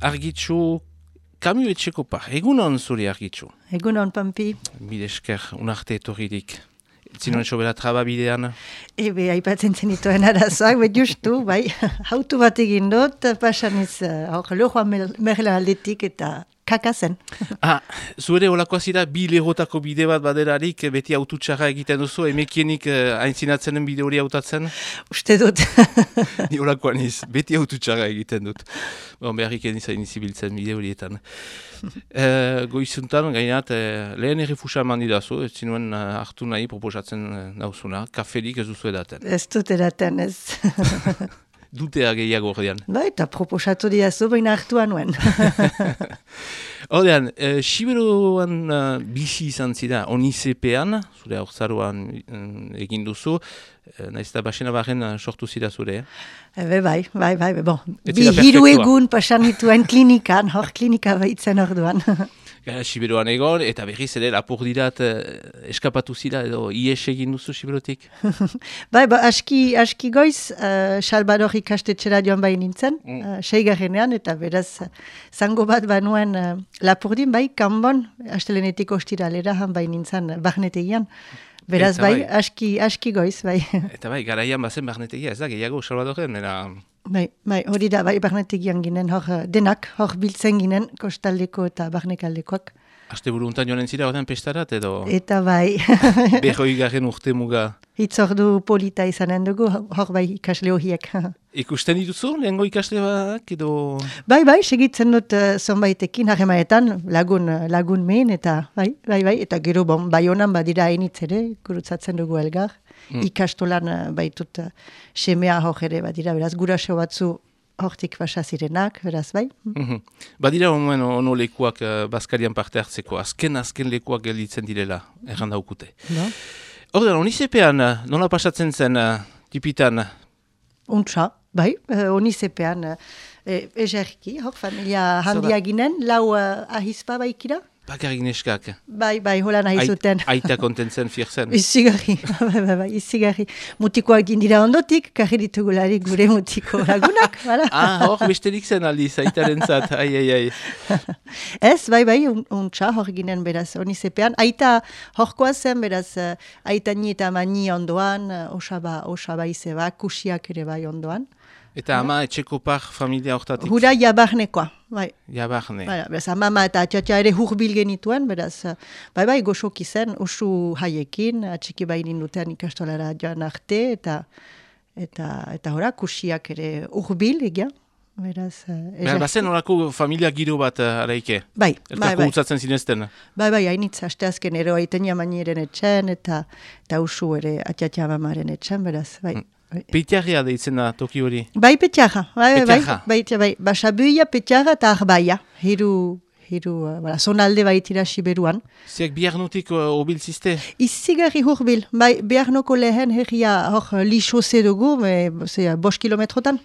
argitxu kamu etxeko par. Egunon zuri argitxu. Egunon, Pampi. Bidesker, unarte etorririk. Zinuen sobera traba bidean? Ebe, aipatzen zenituen arazoak, bet justu, bai, hautu bat egin dut, pasan ez, hor, lojoan merla aldetik eta kaka zen. ah, zuere olakoa zira bi lehotako bide bat baderarik, beti aututxarra egiten duzu, emekienik uh, aintzinatzenen bide hori autatzen? Uste dut. Ni olakoa niz, beti aututxarra egiten dut. Bon, beharrik enizain izibiltzen bide horietan. uh, goizuntan, gainat, uh, lehen errefusa eman didazu, ez zinuen hartu nahi proposatzen nauzuna, kafelik ez duzu edaten. Ez dut edaten, ez. dutea gehiago ordean. Ba, eta proposatu diazu, baina hartua nuen. Ordean, e, eh, Siberuan uh, bizi izan zira, onizepean, zure aurzaruan uh, egin duzu, uh, nahiz eta basena barren sortu zira zure. Ebe, bai, bai, bai, bon. Bi hiru egun pasan dituen klinikan, hor klinika baitzen orduan. Gara, Siberuan egon, eta berriz ere lapur dirat eh, eskapatu zira edo ies egin duzu Siberotik? bai, ba, aski, aski goiz, uh, Salvador ikastetxera joan bai nintzen, mm. uh, eta beraz, zango bat banuen uh, lapurdin, bai, kanbon, astelenetik ostiralera han bai nintzen, barnetegian. Beraz, bai, bai, aski, aski goiz, bai. Eta bai, garaian bazen barnetegia, ez da, gehiago Salvadoren, era... Bai, bai, hori da, bai, barnetegian ginen, hor, denak, hor biltzen ginen, kostaldeko eta barnekaldekoak. Aste buru untan joan entzira, horren pestarat, edo... Eta bai. Berroi garen urte muga. Itzordu polita izanen dugu, hor bai ikasle horiek. Ikusten dituzu, lehenko ikasle bak, edo... Bai, bai, segitzen dut uh, zonbaitekin, harremaetan, lagun, lagun mehen, eta bai, bai, bai, eta gero bon, bai honan badira hainitz ere, gurutzatzen dugu elgar. Mm. ikastolan uh, baitut uh, semea hor ere badira, beraz, guraso batzu hortik basa zirenak, beraz, bai? Mm -hmm. Badira honuen ono lekuak uh, Baskarian parte hartzeko, azken azken lekuak gelditzen direla, erran daukute. No? Horda, onizepean, nola pasatzen zen, uh, tipitan? Untsa, bai, uh, onizepean, uh, ezerki, hor, familia handia ginen, lau uh, ahizpa baikira? Bakarrik neskak. Bai, bai, hola nahi zuten. Aita kontentzen firzen. Izigarri, bai, bai, bai, izigarri. Mutikoak dindira ondotik, karri ditugulari gure mutiko lagunak, bala. ah, hor, besterik zen aldiz, aitaren zat, ai, ai, ai. Ez, bai, bai, untxa, un hor ginen beraz, honi zepean. Aita, horkoa zen, beraz, aita ni eta mani ondoan, osaba, osaba izeba, kusiak ere bai ondoan. Eta ama etxeko par familia hortatik? Hura jabarnekoa, bai. Jabarne. Bai, beraz, ama eta atxatxa ere hurbil genituen, beraz, bai, bai, goxok izan, usu haiekin, atxiki bainin duten ikastolara joan arte, eta eta eta hora, kusiak ere hurbil, egia. Beraz, Beraz, bazen horako familia giro bat uh, araike? Bai, bai, bai. Elkako zinezten? Bai, bai, hainitz, asteazken ero aiten jamaniren etxen, eta, eta usu ere atxatxa mamaren etxen, beraz, bai. Mm. Bai. Petiarria deitzen da toki hori? Bai, petiarra. Bai, bai, bai, bai, bai, basabuia, petiarra eta arbaia. Hiru, hiru, uh, zonalde baitira Siberuan. Ziak biarnotik uh, obil ziste? Izigarri hurbil. Bai, biarnoko lehen herria hor uh, lixo zedugu, ze, bos kilometrotan.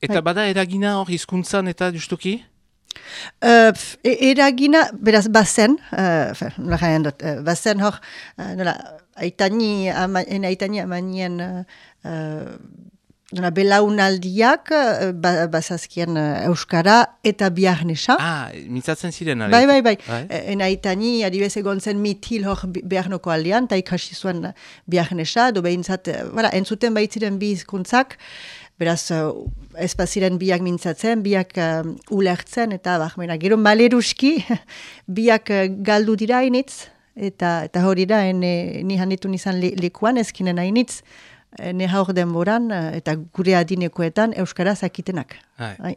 Eta bai. bada eragina hor izkuntzan eta justuki? Uh, eragina, beraz, bazen, uh, uh, bazen hor, uh, nola, aitani, ama, aitani amanien uh, uh, belaunaldiak uh, ba, bazazkien Euskara eta biarnesa. Ah, mitzatzen ziren, Bai, bai, bai. bai? En aitani, adibez egon zen mitil hor biarnoko aldean, eta ikasi zuen biarnesa, do behintzat, voilà, entzuten baitziren bi izkuntzak, Beraz, ez baziren biak mintzatzen, biak uh, ulertzen, eta bahmena, gero maleruski, biak galdu dira hainitz, eta, eta hori da, ene, ni handitu nizan le, lekuan ezkinen hainitz, ne haur denboran, eta gure adinekoetan Euskaraz akitenak. Hai.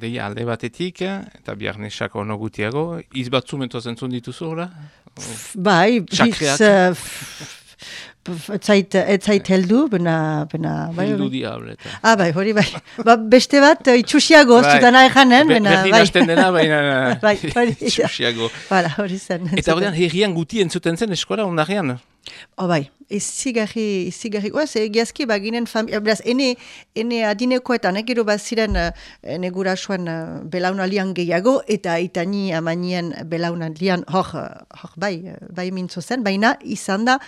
Deia alde batetik, eta bihar nesako ono gutiago, izbatzu mentozen dituzu, Bai, biz, etzait, etzait heldu, bena... bena bai, heldu diableta. Ah, bai, hori bai. Ba, beste bat, itxusiago, bai. zutan janen, bena... Berdin hasten dena, baina... bai, hori itxusiago. Hala, hori zen. Eta hori herrian guti entzuten zen eskola ondarean? Oh, bai, izigarri, izigarri, oaz, egiazki baginen familia, beraz, ene, ene adinekoetan, egero bat ziren, ene gurasuan belaunalian gehiago, eta itani amanien belaunalian, hor, hor, bai, bai mintzo zen, baina izan da,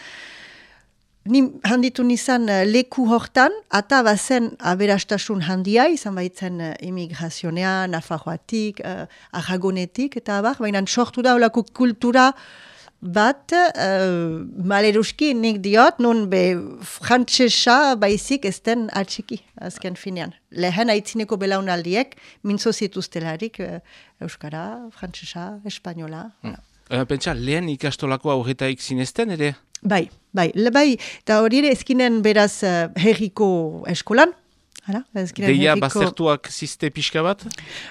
ni handitu nizan uh, leku hortan, eta bazen aberastasun handia, izan baitzen uh, imigrazionea, nafarroatik, uh, aragonetik, eta abar, baina sortu da olako kultura bat, uh, maleruski nik diot, nun be frantzesa baizik ez den atxiki, azken finean. Lehen aitzineko belaunaldiek, mintzo zituztelarik, uh, Euskara, frantzesa, espainola. Mm. Pentsa, lehen ikastolako aurretaik zinezten, ere? Bai, bai, bai, eta hori ere ezkinen beraz uh, herriko eskolan. Hala, Deia herriko... bazertuak ziste pixka bat?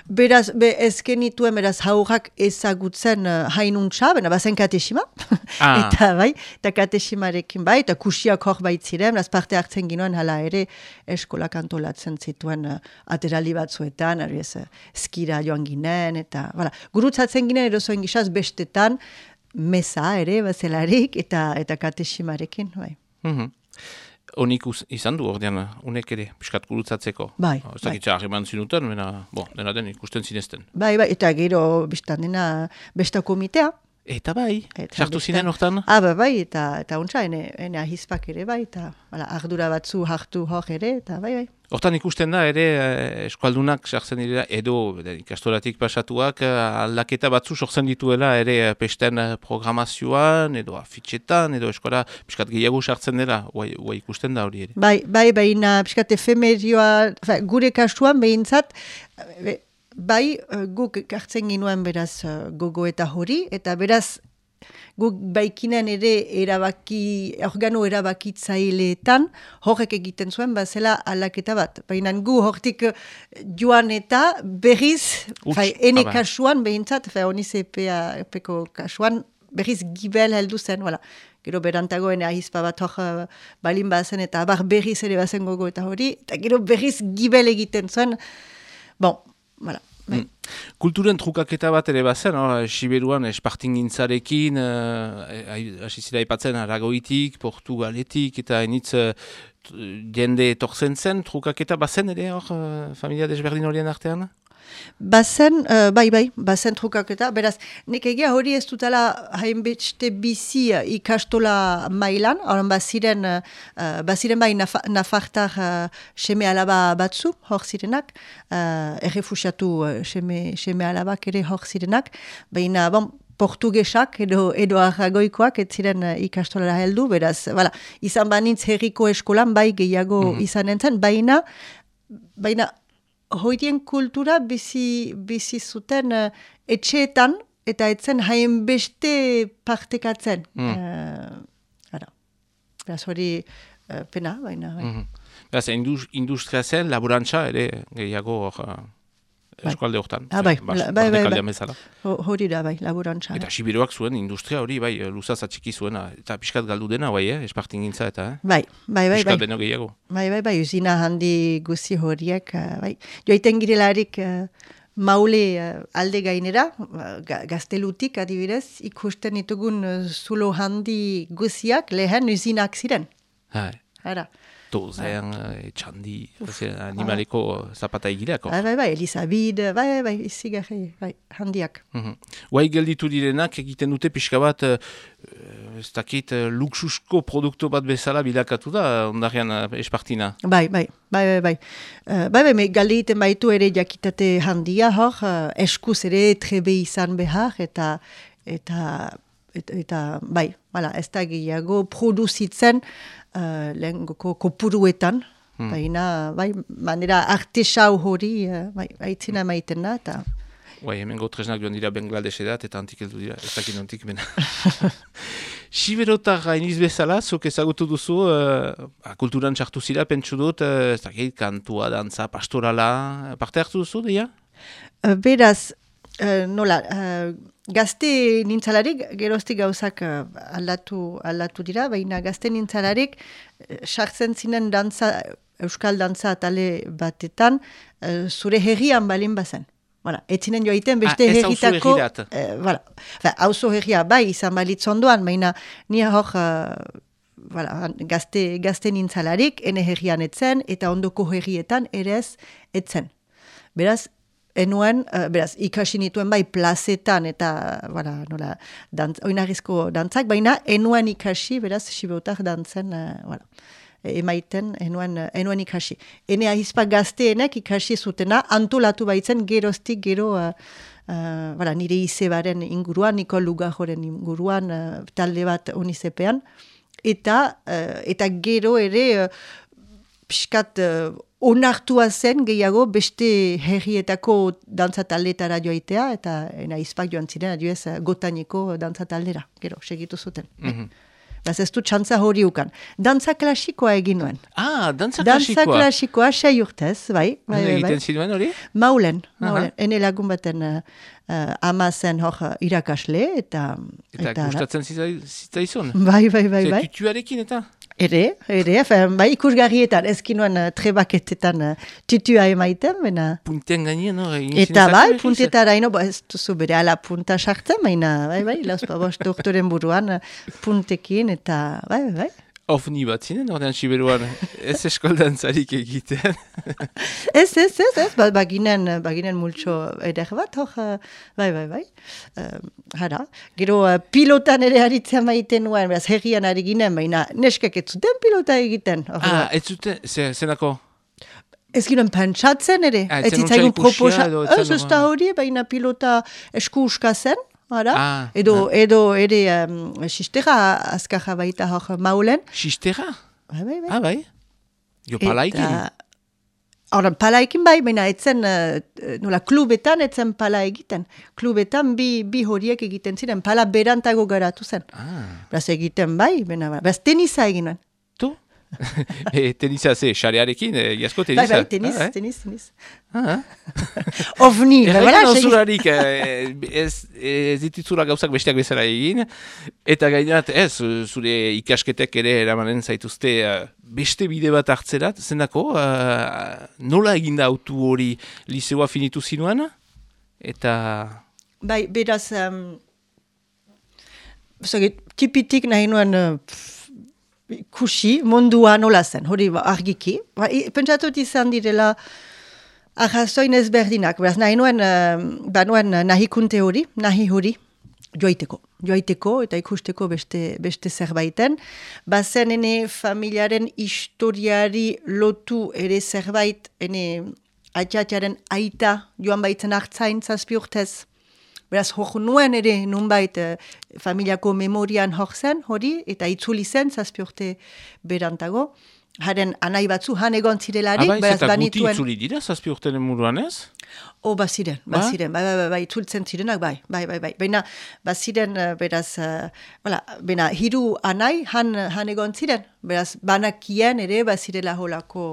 Beraz, be, ezken ituen beraz haurrak ezagutzen uh, hainuntza, bena bazen katesima. Ah. eta bai, eta katesimarekin bai, eta kusiak hor baitziren, beraz parte hartzen ginoen hala ere eskola kantolatzen zituen uh, aterali batzuetan, ari ez, uh, skira joan ginen, eta, voilà. gurutzatzen ginen erosoen gizaz bestetan, mesa ere, bazelarik, eta eta katesimarekin, bai. Mm Onik izan du ordean, unek ere, piskat gurutzatzeko. Bai, Ez bai. zinuten, bena, bo, dena den ikusten zinezten. Bai, bai, eta gero, biztan dena, besta komitea. Eta bai, sartu zinen hortan? Ah, bai, bai, eta, eta untsa, ene, ene ahizpak ere bai, eta ardura batzu hartu hor ere, eta bai, bai. Hortan ikusten da, ere, eh, eskualdunak sartzen dira, edo ikastoratik pasatuak eh, aldaketa batzu sortzen dituela, ere, eh, pesten programazioan, edo afitxetan, edo eskola, piskat gehiago sartzen dira, guai, ikusten da hori ere. Bai, bai, bai, piskat efemerioa, gure kasuan behintzat, bai, guk hartzen ginuen beraz gogo eta hori, eta beraz, guk baikinen ere erabaki, organo erabakitzaileetan horrek egiten zuen bazela aldaketa bat. Baina gu hortik joan eta berriz, fai, ene kasuan behintzat, fai, honi epeko kasuan, berriz gibel heldu zen, wala. Gero berantagoen ahizpa bat hor balin bazen eta abar berriz ere bazen gogo eta hori, eta gero berriz gibel egiten zuen, bon, wala. Bai. Mm. Kulturen trukaketa bat ere bazen, no? Siberuan espartingintzarekin, uh, asizira ipatzen aragoitik, portugaletik, eta enitz uh, jende torzen zen, trukaketa bazen ere hor, uh, familia desberdin horien artean? Bazen, uh, bai, bai, bazen trukaketa. Beraz, nik egia hori ez dutela hainbeste bizi uh, ikastola mailan, horan baziren, uh, baziren bai nafartar uh, seme alaba batzu, hor zirenak, uh, errefusiatu uh, seme, seme alabak ere hor zirenak, baina, bon, portugesak edo, edo arragoikoak ez ziren uh, ikastolara heldu, beraz, bala, izan banintz herriko eskolan bai gehiago mm -hmm. izan entzen, baina, baina, hoidien kultura bizi, bizi zuten uh, etxeetan eta etzen haien beste partekatzen. Mm. Uh, Beraz hori uh, pena, baina. Mm -hmm. Beraz, industria zen, laborantza ere gehiago bai. Eskualde hortan. Ah, bai, bai, bai, bai, bai. Hori da, bai, laborantza. Eta sibiroak zuen industria hori, bai, luzaz atxiki zuena, eta pixkat galdu dena, bai, eh, espartin gintza, eta, eh? Bai, bai, bai. Bai. gehiago. Bai, bai, bai, usina handi guzi horiek, uh, bai. Joiten girelarik uh, maule uh, alde gainera, uh, gaztelutik adibidez, ikusten ditugun uh, zulo handi guziak lehen usinak ziren. Hai. Hara dozen, bai. txandi, animaleko zapata egileako. Bai, bai, bai, Elizabid, bai, bai, bai, izigarri, bai, handiak. Mm Guai gelditu direnak egiten dute pixka bat, ez dakit, luxusko produktu bat bezala bilakatu da, ondarian espartina. Bai, bai, bai, bai, bai. Uh, bai, bai, galdeiten baitu ere jakitate handia hor, uh, eskuz ere trebe izan behar, eta, eta, eta, eta bai, bala, ez da gehiago produzitzen, uh, lehen kopuruetan, hmm. baina, bai, manera artesau hori, uh, bai, haitzina maiten da, eta... Bai, hemen gotresnak joan dira Bengladesh edat, eta antikeldu dira, ez dakit antik, bena. Siberotar hainiz bezala, zuk ezagutu duzu, uh, kulturan txartu zira, pentsu dut, uh, ez dakit, kantua, dantza, pastorala, parte hartu duzu, deia? Uh, beraz, uh, nola, Gazte nintzalarik, geroztik gauzak uh, aldatu, aldatu dira, baina gazte nintzalarik, uh, sartzen zinen dantza, euskal dantza atale batetan, uh, zure herrian balin bazen. Voilà, etzinen joaiten beste ah, herritako... Uh, voilà. herria bai izan balitz ondoan, baina ni hor uh, voilà, gazte, gazte nintzalarik, ene herrian etzen, eta ondoko herrietan ere ez etzen. Beraz, enuen, uh, beraz, ikasi nituen bai plazetan eta, voilà, nola, dant, oinarrizko dantzak, baina enuen ikasi, beraz, sibeutak dantzen, uh, emaiten enuen, enuen ikasi. Ene ahizpa gazteenek ikasi zutena antolatu baitzen geroztik gero uh, uh, nire izebaren inguruan, Nikol Lugajoren inguruan talde bat onizepean. Eta, eta gero ere uh, piskat onartua zen gehiago beste herrietako dantzataldeetara joaitea, eta ena izpak joan ziren, adioez, gotaniko dantzataldera, gero, segitu zuten. Mm Baz ez du txantza hori ukan. Dantza klasikoa egin nuen. Ah, dantza klasikoa. Dantza klasikoa, sei urtez, bai. bai, bai, Egiten zinuen hori? Maulen, maulen. Uh Ene lagun baten uh, ama zen hor irakasle, eta... Eta, eta gustatzen zitaizun? Bai, bai, bai, bai. Tutuarekin eta? Ere, ere, bai ikusgarrietan, ezkinuan uh, trebaketetan uh, tutua emaiten, bena... Punten gainen, no? Eta bai, puntetara ino, ez duzu bere ala punta sartzen, baina, bai, bai, lauzpa bost doktoren buruan uh, puntekin, eta, bai, bai, bai. Ofni bat zinen, ordean siberuan, ez eskoldan zarik egiten. ez, ez, ez, ez, ba, baginen, baginen multxo eder bat, hor, bai, bai, bai. Uh, gero uh, pilotan ere haritzen maiten nuen, beraz, herrian ari ginen, baina neskak ez zuten pilota egiten. Or, ah, ez zuten, zenako? Ez ginen pentsatzen ere, ah, ez zitzaigun proposa. Ez ez da hori, baina pilota esku uska zen. Ah, edo, ah. edo ere um, sistera azkaja baita hor maulen. Sistera? Bai, bai, bai. Ah, bai. Jo palaikin? Hora, palaikin bai, baina etzen, uh, nola, klubetan etzen pala egiten. Klubetan bi, bi horiek egiten ziren, pala berantago garatu zen. Ah. Beraz egiten bai, baina, beraz tenisa egin Tu? e, tenisa ze, xarearekin, e, jasko tenisa? Bai, bai, tenis, ah, eh? tenis, tenis. Ah, Ovni, bai, bai, bai, ez, ez ditutzura gauzak besteak bezala egin, eta gainat, ez, zure ikasketek ere eramanen zaituzte beste bide bat hartzerat, zendako, uh, nola eginda autu hori liseoa finitu zinuan? Eta... Bai, beraz, um, tipitik nahi nuen... Uh, kusi, mundua nola zen, hori argiki. Ba, pentsatut izan direla arrazoin ezberdinak, beraz nahi nuen, uh, ba nuen nahikunte hori, nahi hori, joaiteko. Joaiteko eta ikusteko beste, beste zerbaiten. Bazen ene familiaren historiari lotu ere zerbait, ene atxatxaren aita joan baitzen hartzain zazpi urtez. Beraz, hor nuen ere nunbait uh, familiako memorian hor zen, hori, eta itzuli zen, zazpi urte berantago. Haren anai batzu, han egon zirelarik. Abai, zeta guti itzuli dira, zazpi urte nemuruan ez? O, baziren, baziren, bai, bai, bai, bai, itzultzen zirenak, bai, bai, bai, bai. Baina, baziren, uh, beraz, uh, voilà, bena, hiru anai, han, han egon ziren, beraz, banakien ere, bazirela holako,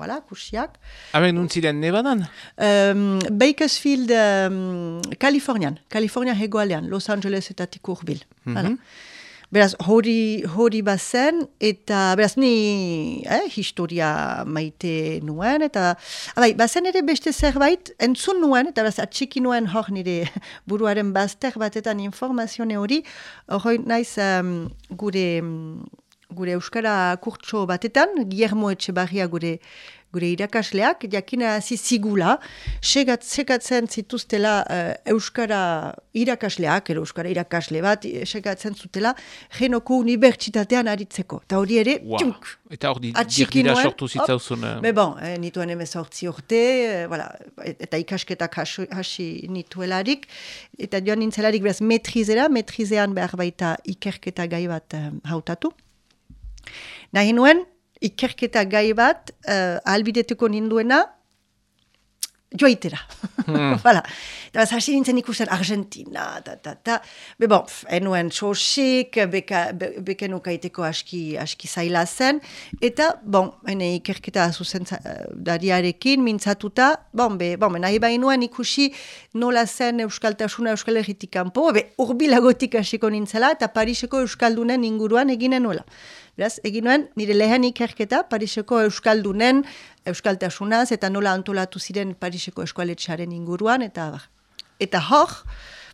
voilà, kursiak. Haben nun ziren nebadan? Um, Bakersfield, um, Kalifornian, Kalifornia hegoalean, Los Angeles eta tikurbil, mm -hmm. Beraz, hori, hori bazen, eta beraz, ni eh, historia maite nuen, eta abai, bazen ere beste zerbait, entzun nuen, eta beraz, atxiki nuen hor nire buruaren bazter batetan informazione hori, hori naiz gure, gure Euskara kurtso batetan, Guillermo Etxebarria gure gure irakasleak, jakina hasi zigula, segat, segatzen zituztela uh, Euskara irakasleak, ero Euskara irakasle bat, eh, segatzen zutela, genoko unibertsitatean aritzeko. Eta hori ere, wow. txunk, Eta hori dira sortu zitzauzun. Me bon, eh, nituen emez hortzi urte, eh, voilà, eta ikasketak hasi nituelarik, eta joan nintzelarik beraz metrizera, metrizean behar baita ikerketa gai bat eh, hautatu. Nahi nuen, ikerketa gai bat uh, albidetuko ninduena joaitera. Hmm. Hala. Eta bat hasi nintzen ikusten Argentina, ta, ta, ta. Be bon, enuen txosik, beka, be, beken ukaiteko aski, aski zaila zen. Eta, bon, ene ikerketa zuzen uh, dariarekin, mintzatuta, bon, be, bon, nahi bainuen ikusi nola zen Euskaltasuna Euskal Herritik kanpo, be, urbilagotik hasiko nintzela, eta Pariseko Euskaldunen inguruan eginen nola. Beraz, egin nuen, nire lehen ikerketa Pariseko Euskaldunen Euskaltasunaz eta nola antolatu ziren Pariseko eskualetxaren inguruan, eta eta hor,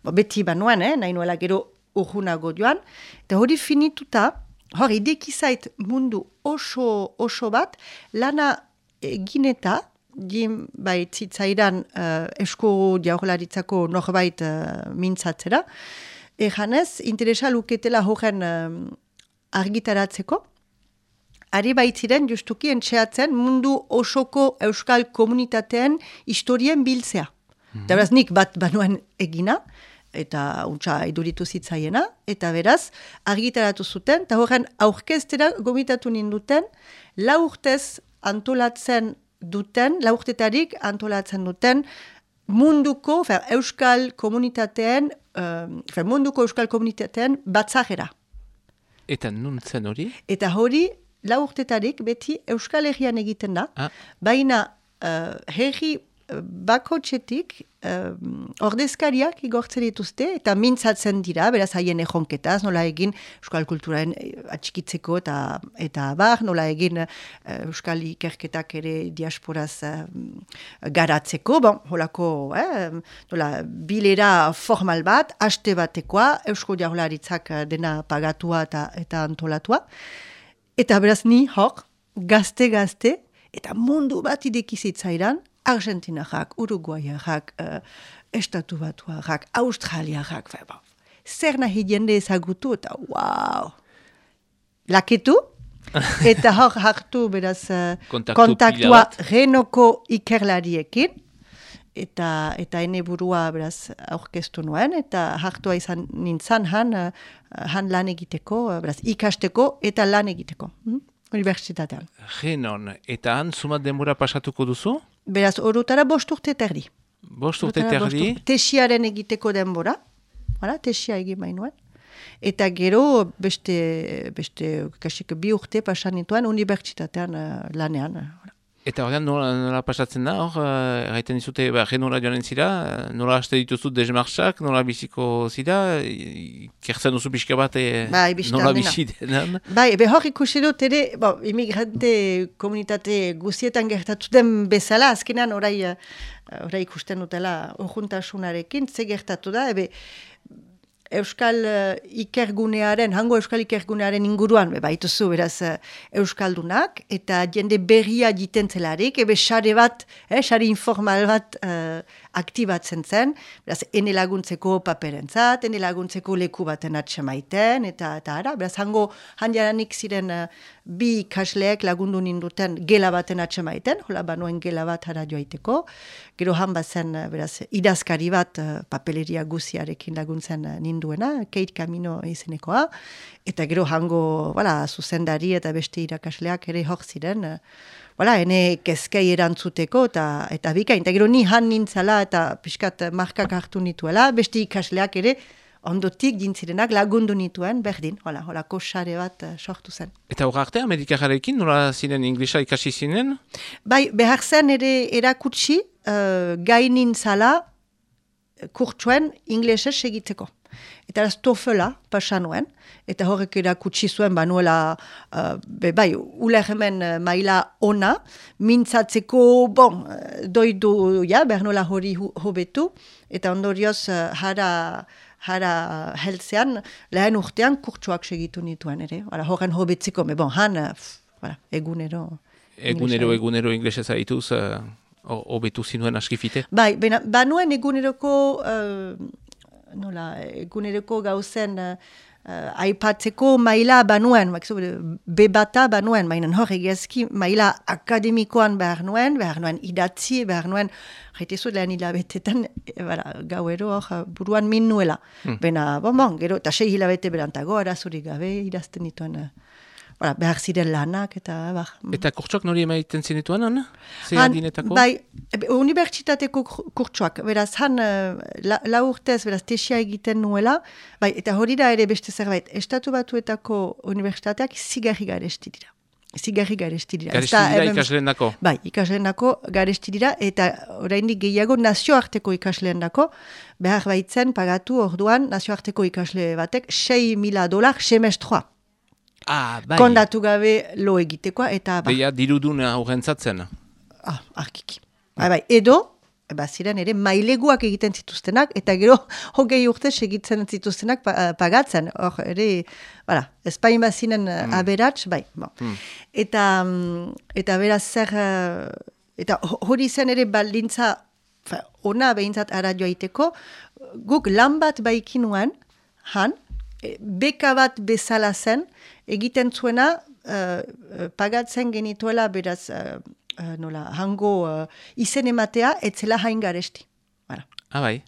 bo, beti banuan, eh, nahi nuela gero urgunago joan, eta hori finituta, hor, idekizait mundu oso, oso bat, lana egin eta jim bai zitzaidan uh, esko jaurlaritzako norbait uh, mintzatzera. Ejanez, interesa luketela horren argitaratzeko. Ari baitziren justuki entxeatzen mundu osoko euskal komunitateen historien biltzea. Mm -hmm. nik bat banuan egina, eta untsa iduritu zitzaiena, eta beraz, argitaratu zuten, eta horren aurkestera gomitatu ninduten, laurtez antolatzen duten, laurtetarik antolatzen duten, munduko, fer, euskal komunitateen, um, fer, munduko euskal komunitateen batzagera. Eta nun zen hori? Eta hori, laurtetarik beti euskal herrian egiten da, ah. baina uh, herri bako txetik um, ordezkariak igortzen dituzte eta mintzatzen dira, beraz haien ejonketaz, nola egin euskal kulturaren eh, atxikitzeko eta eta bar, nola egin uh, euskal ikerketak ere diasporaz uh, garatzeko, bon, holako, eh, nola, bilera formal bat, haste batekoa, eusko jaularitzak dena pagatua eta, eta antolatua. Eta beraz ni hor, gazte-gazte, eta mundu bat idekizitzairan, Argentinarrak, Uruguayarrak, uh, Estatu Batuarrak, Australiarrak, ba, zer nahi jende ezagutu eta wow! Laketu, eta hor hartu beraz uh, kontaktua renoko ikerlariekin, eta eta ene burua beraz aurkeztu nuen, eta hartua izan nintzen han, uh, han lan egiteko, beraz ikasteko eta lan egiteko. Hmm? Universitatean. Genon, eta han sumat denbora pasatuko duzu? Beraz, horretara bost urte terdi. Bost urte terdi? Tesiaren egiteko denbora. Hala, tesia egin bainoen. Eta gero, beste, beste, kasik bi urte pasan nituen, unibertsitatean uh, lanean. Eta horrean nola, nola pasatzen da, hor, erraiten dizute, ba, nola joanen zira, nola haste dituzu desmarxak, nola biziko zira, kertzen duzu pixka bat, e, bai, nola bizi denan. Bai, ebe hor ikusi dut ere, bo, imigrante komunitate guzietan gertatu den bezala, azkenean orai, orai ikusten dutela, urjuntasunarekin, ze gertatu da, ebe, Euskal uh, ikergunearen, hango Euskal ikergunearen inguruan, baituzu, beraz, uh, Euskaldunak, eta jende berria jiten zelarik, ebe xare bat, eh, xare informal bat uh, aktibatzen zen, beraz, ene laguntzeko paperentzat, ene laguntzeko leku baten atxemaiten, eta, eta ara, beraz, hango handiaranik ziren bi ikasleek lagundu ninduten gela baten atxemaiten, hola banuen gela bat hara joaiteko, gero han bazen, eh, beraz, idazkari bat uh, papeleria guziarekin laguntzen uh, ninduena, Keit Camino izenekoa, eta gero hango, wala, zuzendari eta beste irakasleak ere hor ziren, wala, ene kezkei erantzuteko, eta, eta bikain, eta gero ni han nintzala eta pixkat markak hartu nituela, beste ikasleak ere, ondotik dintzirenak lagundu nituen, berdin, hola, hola, kosare bat uh, sortu zen. Eta hor arte, Amerikarekin, nola zinen inglesa ikasi zinen? Bai, behar zen ere erakutsi, uh, gainin zala, eh, kurtsuen inglesez segitzeko. Eta ez tofela, pasanuen, eta horrek erakutsi zuen, banuela, uh, be, bai, uler hemen maila ona, mintzatzeko, bon, doidu, ja, bernola hori hobetu, eta ondorioz, uh, jara, jara heltzean, lehen urtean kurtsuak segitu nituen ere. Hala, horren hobetziko, me bon, han, voilà, egunero. Egunero, egunero inglesez haituz, uh, hobetu zinuen askifite? Bai, bena, banuen eguneroko, uh, nola, eguneroko gauzen, uh, aipatzeko maila banuen, bebata banuen, mainan hor egezki maila akademikoan behar nuen, behar nuen idatzi, behar nuen, haitezu lehen hilabetetan, e, gauero hor buruan min nuela. Hmm. Bena, bon, bon, gero, eta sei hilabete berantago, arazurik gabe, idazten dituen. Uh, Bara, behar ziren lanak eta... Bar. Eta kurtsuak nori emaiten zinituen, han? bai, unibertsitateko kurtsuak, beraz, han, uh, la, la urtez, beraz, tesia egiten nuela, bai, eta hori da ere beste zerbait, estatu batuetako unibertsitateak zigarri garesti dira. Zigarri garesti dira. Garesti dira ikasleen dako? Bai, ikasleen dako garesti dira, eta oraindik gehiago nazioarteko ikasleen dako, behar baitzen pagatu orduan nazioarteko ikasle batek 6 mila dolar semestroa. Ah, bai. Kondatu gabe lo egitekoa eta... Ba. Beia dirudun aurrentzatzen. Ah, arkiki. Bai, bai, edo, ba, ziren ere, maileguak egiten zituztenak, eta gero, hogei urte segitzen zituztenak eh, pagatzen. Hor, ere, bera, espain bazinen mm. aberats, bai. Bon. Mm. Eta, eta beraz zer, uh, eta hori zen ere baldintza, ona behintzat ara joaiteko, guk lan bat baikinuan, han, beka bat bezala zen, egiten zuena, uh, pagatzen genituela beraz, uh, uh, nola, hango uh, izen ematea, etzela hain garesti. Ah, bai.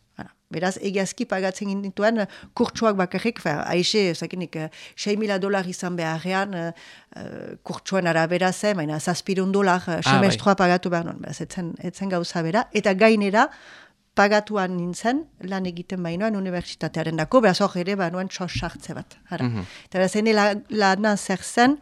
Beraz, egiazki pagatzen gintuen, kurtsuak bakarrik, fa, aixe, zakinik, 6 mila dolar izan beharrean, uh, kurtsuen arabera zen, baina zazpirun dolar, uh, ah, bai. pagatu behar non, beraz, etzen, etzen gauza bera, eta gainera, pagatuan nintzen, lan egiten bainoan unibertsitatearen dako, beraz hor ere bainoan sartze bat. Hara. Mm -hmm. Eta beraz, ene la, lana zer zen,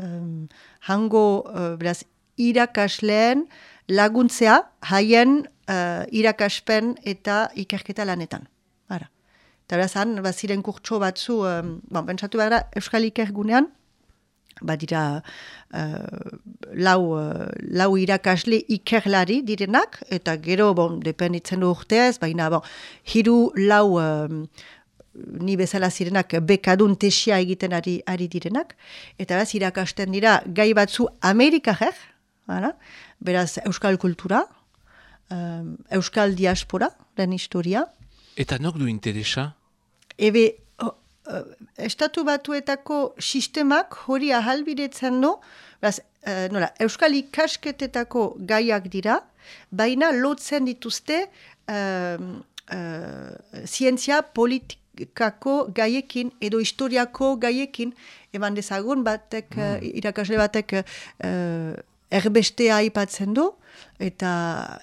um, hango, uh, beraz, irakasleen laguntzea haien uh, irakaspen eta ikerketa lanetan. Hara. Eta beraz, han, baziren kurtso batzu, um, bon, bentsatu behar da, Euskal Ikergunean, badira uh, lau, uh, lau irakasle ikerlari direnak, eta gero, bon, dependitzen du urteaz, baina, bon, hiru lau um, ni bezala zirenak bekadun tesia egiten ari, ari direnak, eta beraz irakasten dira gai batzu Amerikajer, beraz Euskal Kultura, um, Euskal Diaspora, den historia. Eta nok du interesa? Ebe, estatu batuetako sistemak hori ahalbidetzen du, beraz, uh, nola, Euskal ikasketetako gaiak dira, baina lotzen dituzte uh, uh, zientzia politikako gaiekin edo historiako gaiekin, eman dezagun batek, mm. irakasle batek erbestea aipatzen du, eta,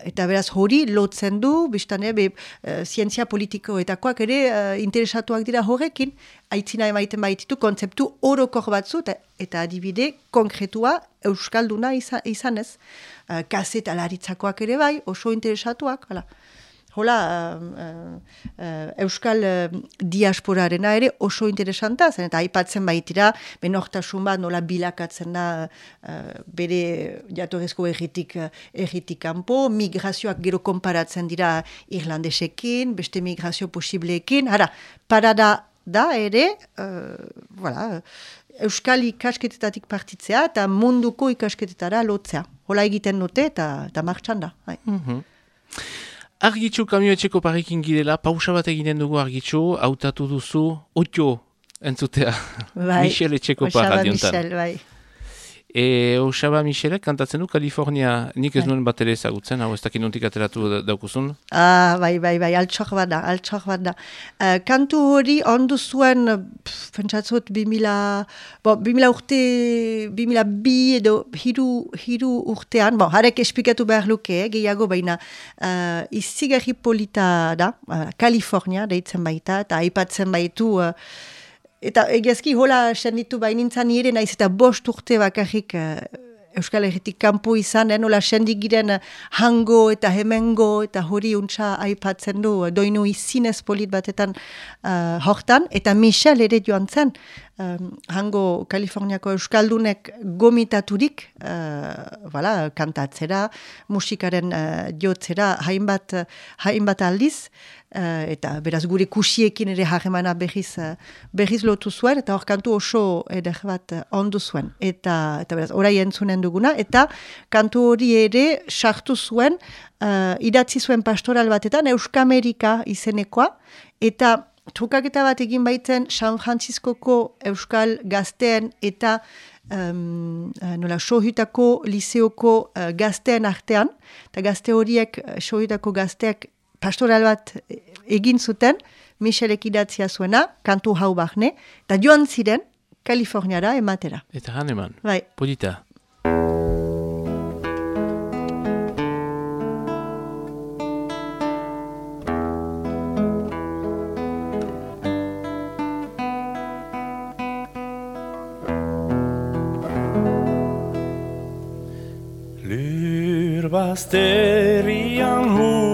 eta beraz hori lotzen du, biztane, be, uh, zientzia politikoetakoak ere uh, interesatuak dira horrekin, aitzina emaiten baititu kontzeptu orokor batzu, eta, eta adibide konkretua euskalduna izan, izanez. Uh, kaseta laritzakoak ere bai, oso interesatuak, hala hola, uh, euskal uh, diasporarena ere oso interesanta, zen eta aipatzen baitira, benortasun bat nola bilakatzen da uh, bere jatorezko erritik, erritik kanpo, migrazioak gero konparatzen dira irlandesekin, beste migrazio posibleekin, hara, parada da ere, uh, voilà, Euskal ikasketetatik partitzea eta munduko ikasketetara lotzea. Hola egiten dute eta, eta martxan da. Bai. Mm Argitxu kamioetxeko parekin girela, pausa bat eginen dugu argitxu, hautatu duzu, otio entzutea. Bai, Michel etxeko Michel, bai. E, Osaba Michelek kantatzen du Kalifornia, nik ez bai. nuen bat ere ezagutzen, hau ez dakit nontik ateratu daukuzun? Ah, bai, bai, bai, altxok bat da, altxok bat da. Uh, kantu hori ondu zuen, pentsatzot, bimila, bo, bimila urte, bimila bi edo hiru, hiru urtean, bo, harek espikatu behar luke, eh, gehiago baina, uh, izigarri polita da, uh, Kalifornia, deitzen baita, eta aipatzen baitu, uh, Eta egiazki hola senditu bainintzan nire naiz eta bost urte bakarrik uh, Euskal Herritik kanpo izan, eh, nola sendik giren hango eta hemengo eta hori untsa aipatzen du doinu izinez polit batetan uh, hortan. Eta Michel ere joan zen, um, hango Kaliforniako Euskaldunek gomitaturik uh, kantatzera, musikaren uh, jotzera hainbat, hainbat aldiz, eta beraz gure kusiekin ere harremana behiz, uh, behiz lotu zuen, eta hor kantu oso eder bat uh, ondu zuen. Eta, eta beraz, orai entzunen duguna, eta kantu hori ere sartu zuen, uh, idatzi zuen pastoral batetan, Euskamerika izenekoa, eta trukaketa bat egin baitzen San Franciscoko Euskal Gazteen eta um, nola, sohutako liseoko uh, gazteen artean, eta gazte horiek, sohutako gazteak pastoral bat egin zuten, Michelek idatzia zuena, kantu hau bahne, eta joan ziren, Kaliforniara ematera. Eta han eman, bai. podita. bazterian hu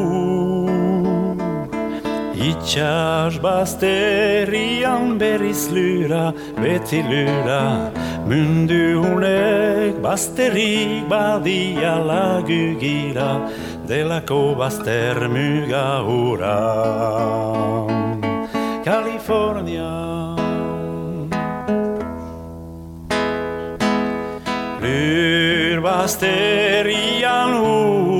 Itxas bazterian berriz lura, beti lura Mundu hunek bazterik badia lagugira Delako bazter muga hura. California Lur bazterian hu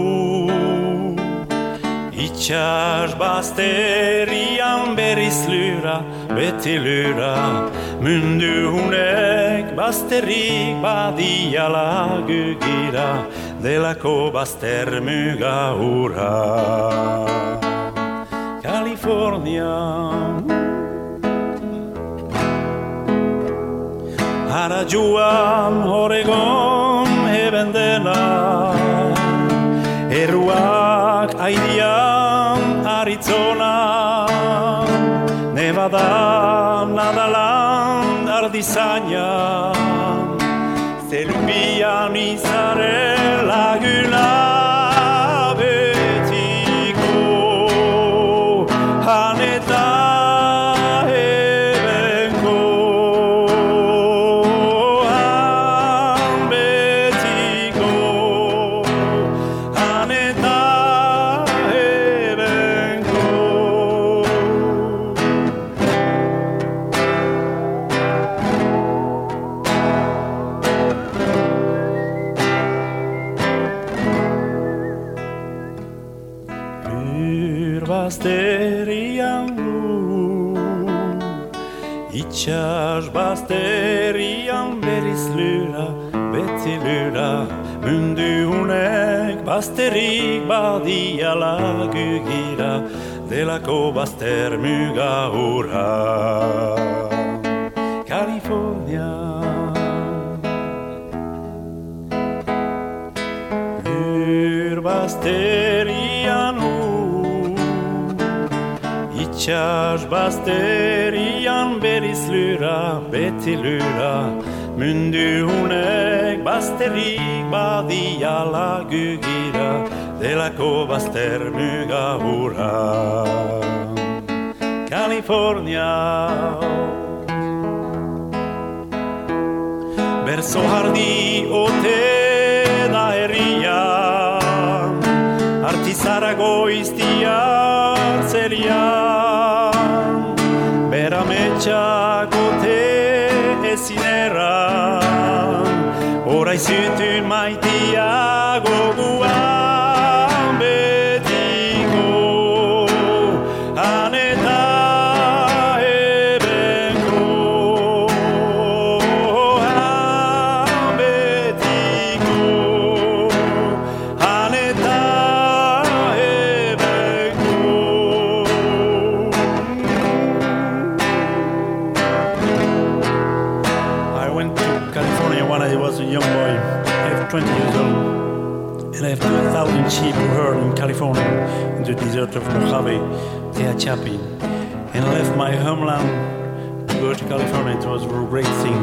Itxas basterian berriz lura, beti lura Mundu hunek basterrik badiala gugira Delako baster muga hurra. California Ara joan Oregon heben dena Erruak aidian Arizona Nevada nadalan ardizaina Zelumbian izare laguna hunek basterik badiala gugira Delako baster muga hurra. California Ur basterian u Itxas basterian berriz lura, beti lura. Mundu hunek basterik badiala gugira Delako baster muga hurra California Berzo hardi ote da herria. Artizara goiztia zelia Bera metxak ote ezinera Horai zutun maitia Tehachapi, and left my homeland to go to California. It was a great thing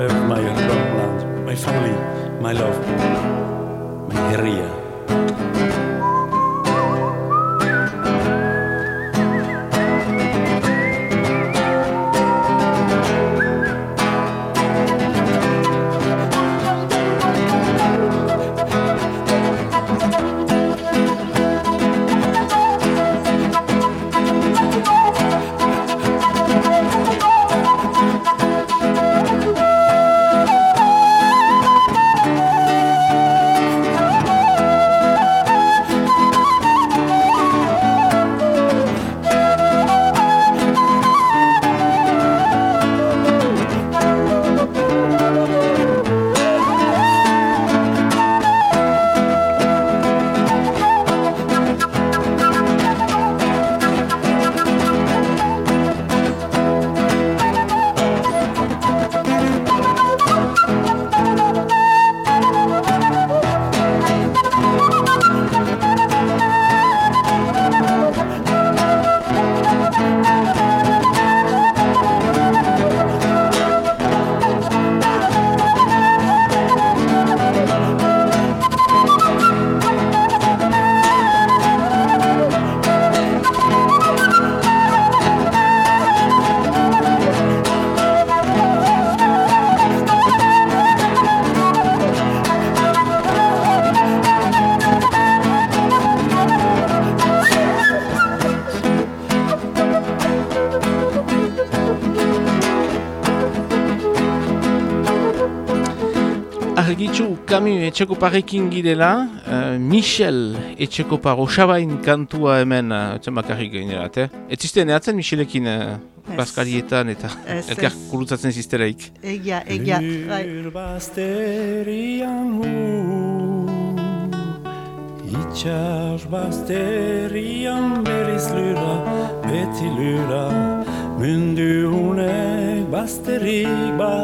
of my homeland, my family, my love, my area. Kami etxekoparekin girela, uh, Michel etxekopar osabain kantua hemen, uh, etzen bakarrik gainerat, eh? Ez zizten, ehatzen Michelekin uh, Baskarietan eta elkar kurutzatzen zizteraik. Egia, egia. Bai. Lur basterian hu Itxas basterian berriz lura Beti lura Mundu hunek basterik badiala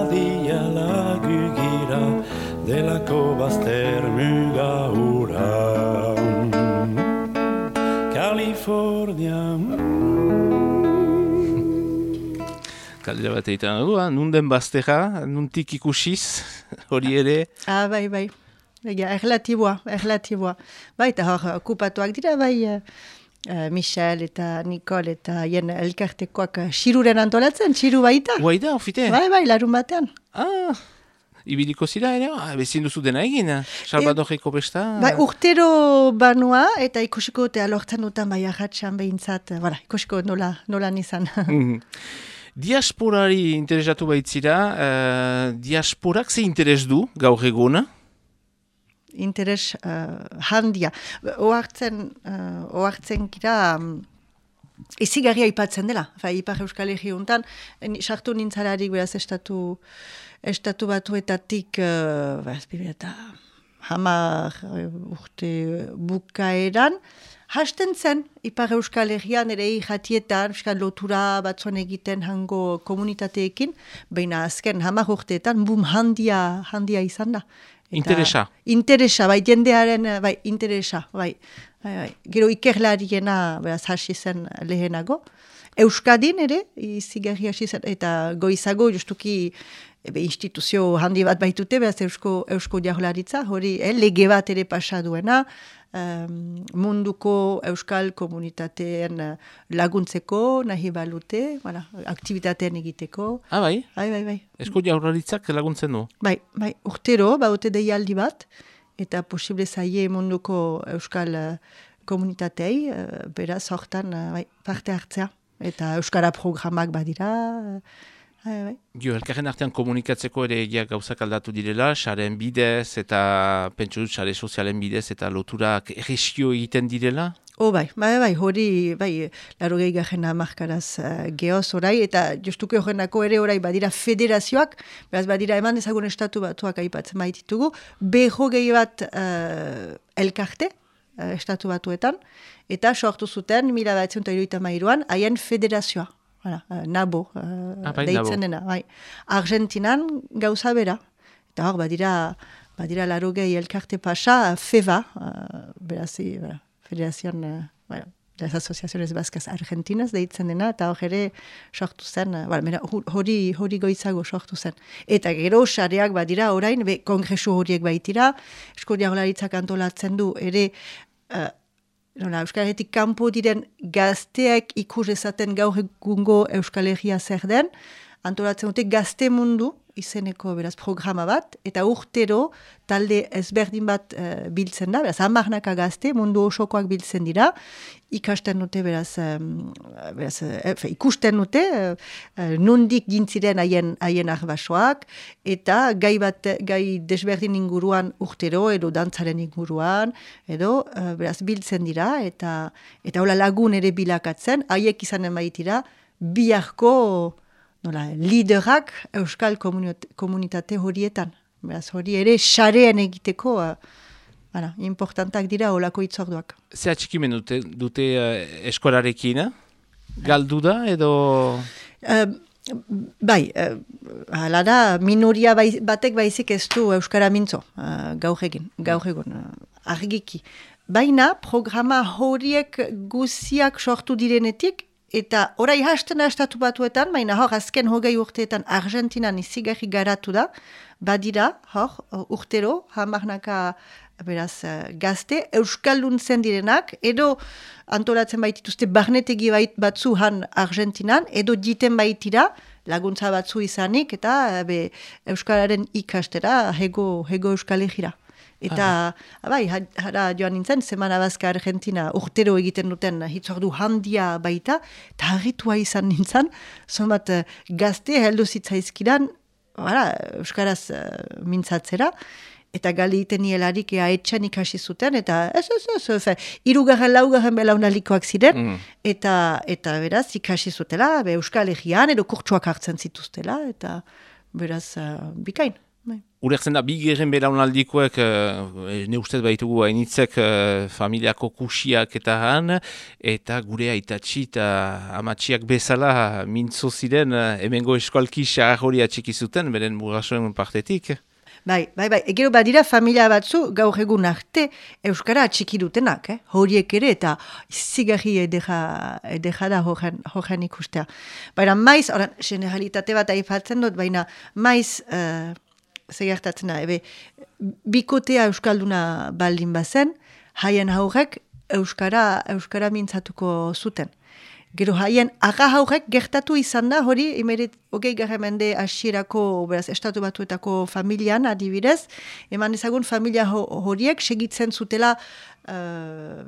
gugira Delako baster muga hura California Kaldera bat egiten dugu, ah, nunden baztera, nuntik ikusiz, hori ere. Ah, bai, bai. Egia, erlatiboa, erlatiboa. Bai, eta hor, okupatuak dira, bai, eh, eh, Michel eta Nicole eta jen elkartekoak eh, xiruren antolatzen, xiru baita. Guai da, ofite? Bai, bai, larun batean. Ah, ibiliko zira ere, ah, bezin duzu dena egin, ah. Salvadorreko besta. Bai, urtero banua eta ikusiko dute alortzen dutan bai ahatxan behintzat, eh, voilà, ikusiko nola, nola nizan. Mhm. Diasporari interesatu baitzira, uh, diasporak ze interes du gaur egun? interes uh, handia. Oartzen, uh, oartzen gira, um, izigarria ipatzen dela. Fa, Ipar Euskal Herri honetan, sartu nintzalarik beraz estatu, estatu batuetatik, uh, eta hamar uh, urte bukaeran, hasten zen Ipar Euskal Herrian ere jatietan, euskal lotura batzuan egiten hango komunitateekin, baina azken hamar urteetan, bum handia, handia izan da. Eta- Interesa. Interesa, bai, jendearen, eh, bai, interesa, bai. bai, bai. Gero ikerlariena, beraz, hasi zen lehenago. Euskadin ere, izigarri hasi zen, eta goizago, justuki, ebe, instituzio handi bat baitute, beraz, Eusko, Eusko Jaurlaritza, hori, eh, lege bat ere pasa duena, em, munduko euskal komunitateen eh, laguntzeko, nahi balute, voilà, aktivitatean egiteko. Ah, bai? Bai, bai, bai. Esko jaurlaritzak laguntzen du. Bai, bai, urtero, baute deialdi bat, eta posible zaie munduko euskal uh, komunitatei, uh, beraz, hortan, uh, bai, parte hartzea. Eta euskara programak badira, uh, bai, bai. Jo, elkarren artean komunikatzeko ere egia gauzak aldatu direla, saren bidez eta pentsu dut sare sozialen bidez eta loturak erreskio egiten direla. Oh, bai, bai, bai, hori, bai, laro gehi garen amarkaraz uh, geoz orai, eta justuke horrenako ere orai badira federazioak, beraz badira eman ezagun estatu batuak aipatzen baititugu, beho gehi bat uh, elkarte, uh, estatu batuetan, eta sortu zuten, mila bat eta mairuan, haien federazioa. Hala, uh, nabo, uh, Ah, bai, deitzen dena, bai. Argentinan gauza bera. Eta hor, badira, badira laro gehi elkarte pasa, FEVA, uh, beraz, i, bera, Federazion, uh, bueno, las asociaciones vascas argentinas deitzen dena, eta hor ere sortu zen, mera, hu- hori, hori goizago sortu zen. Eta gero sareak badira orain, be, kongresu horiek baitira, esko jaularitzak antolatzen du, ere, uh, Nola, Euskal Herritik kanpo diren gazteak ikus ezaten gaur egungo Euskal Herria zer den, antolatzen dute gazte mundu izeneko beraz programa bat, eta urtero talde ezberdin bat eh, biltzen da, beraz hamarnaka gazte mundu osokoak biltzen dira, ikasten dute beraz, em, beraz eh, efe, ikusten dute eh, eh, nondik gintziren haien haien arbasoak, eta gai bat gai desberdin inguruan urtero edo dantzaren inguruan, edo eh, beraz biltzen dira, eta eta hola lagun ere bilakatzen, haiek izanen baitira, biharko nola, liderak euskal komunit- komunitate horietan. Beraz, hori ere xarean egiteko, Hala, importantak dira olako itzorduak. Ze atxikimen dute, dute uh, eskolarekin, eh? galdu da edo... Uh, bai, uh, hala da, minoria bai, batek baizik ez du Euskara mintzo, uh, gaur egin, gaur egun, uh, argiki. Baina, programa horiek guziak sortu direnetik, eta orai hasten hastatu batuetan, baina hor azken hogei urteetan Argentinan izigarri garatu da, badira, hor, urtero, hamarnaka beraz, eh, gazte, Euskaldun zen direnak, edo antolatzen baitituzte barnetegi bait batzu han Argentinan, edo diten baitira, laguntza batzu izanik, eta eh, be, Euskararen ikastera, hego, hego Euskal Egira. Eta, bai, ha- hara joan nintzen, Semana Bazka Argentina urtero egiten duten hitzordu handia baita, eta harritua izan nintzen, zonbat eh, gazte heldu zitzaizkidan, Hala, Euskaraz uh, mintzatzera, eta galiten nielarik ea etxan ikasi zuten, eta ez, ez, ez, ez, irugarren laugarren belaunalikoak ziren, Mm. eta, eta beraz ikasi zutela, be, Euskal Herrian, edo kurtsuak hartzen zituztela, eta beraz uh, bikain. Bai. Ulertzen da, bi gerren belaunaldikoek, uh, ne ustez baitugu hainitzek uh, familiako kusiak eta han, eta gure aitatxi eta amatxiak bezala mintzo ziren hemengo eskualki xahar hori atxiki zuten, beren murasoen partetik. Bai, bai, bai, egero badira familia batzu gaur egun arte Euskara atxiki dutenak, eh? horiek ere eta zigarri edera, edera da horren, horren ikustea. Baina maiz, oran, generalitate bat aipatzen dut, baina maiz, uh, zegertatzen da, ebe, bikotea Euskalduna baldin bazen, haien haurek Euskara, Euskara mintzatuko zuten. Gero haien aga haurek gertatu izan da, hori, imeret, hogei garramende asierako, beraz, estatu batuetako familian, adibidez, eman ezagun familia ho, horiek segitzen zutela, uh,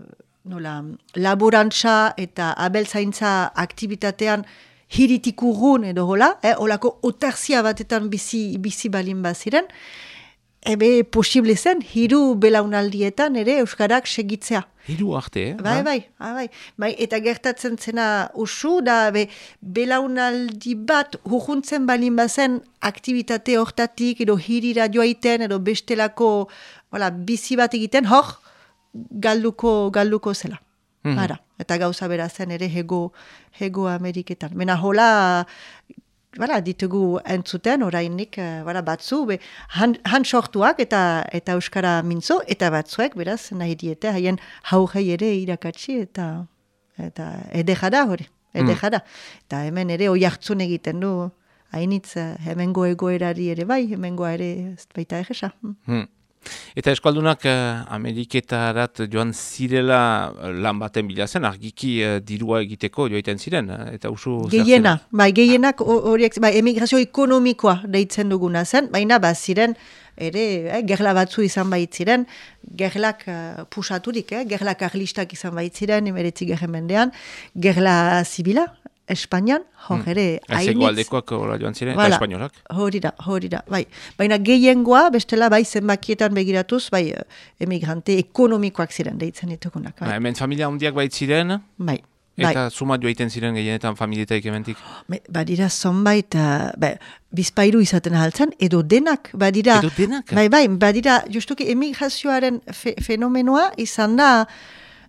nola, laborantza eta abeltzaintza aktivitatean hiritik urrun edo hola, eh, holako otarzia batetan bizi, bizi balin baziren, ebe posible zen, hiru belaunaldietan ere Euskarak segitzea. Hiru arte, eh? Bai, bai, bai, bai, bai. Eta gertatzen zena usu, da be, belaunaldi bat hurruntzen balin bazen aktivitate hortatik, edo hirira joaiten, edo bestelako wala, bizi bat egiten, hor, galduko, galduko zela. Mhm. Ara, eta gauza bera zen ere hego, hego Ameriketan. Mena hola, Bala, ditugu entzuten, orainik, uh, bala, batzu, be, han, han sortuak eta eta Euskara mintzo, eta batzuek, beraz, nahi diete, haien haugei ere irakatsi, eta eta edejada hori, edejada. Eta hemen ere oi hartzun egiten du, hainitz, uh, hemengo egoerari ere bai, hemengoa ere ez baita egesa. Hmm. Eta eskualdunak uh, Ameriketarat joan zirela eh, lan baten bila zen, argiki uh, dirua egiteko joaiten ziren, eh, eta usu... Gehiena, bai, gehienak ho- horiek, bai, emigrazio ekonomikoa deitzen duguna zen, baina baziren, ere, eh, gerla batzu izan baitziren, gerlak uh, pusaturik, eh, gerlak arlistak izan baitziren, emeretzi gerren mendean, gerla zibila, Espainian, hor ere, Ez hainitz- egualdekoak ora joan ziren, eta espainolak. Hori da, hori da, bai. Baina gehiengoa, bestela, bai, zenbakietan begiratuz, bai, eh, emigrante ekonomikoak ziren deitzen ditugunak, Ba, bai. hemen familia handiak baitziren, Bai, bai. eta suma joaiten ziren gehienetan familietaik hementik. Me- Badira zonbait, uh, ba, bizpairu izaten haltzen, edo denak, badira... Edo denak? Bai, bai, badira, justuki emigrazioaren fe, fenomenoa izan da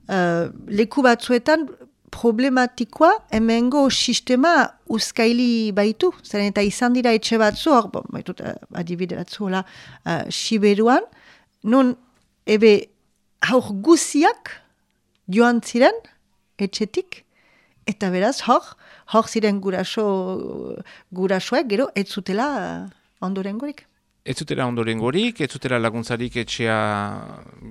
uh, leku batzuetan problematikoa hemengo sistema uzkaili baitu. Zeren eta izan dira etxe batzu, hor, bon, baitut, uh, adibide batzu, hola, uh, Siberuan, nun, ebe, haur guziak joan ziren, etxetik, eta beraz, hor, hor ziren guraso, gurasoek, gero, ez zutela uh, ondorengorik. Ez zutera ondorengorik, ez zutera laguntzarik etxea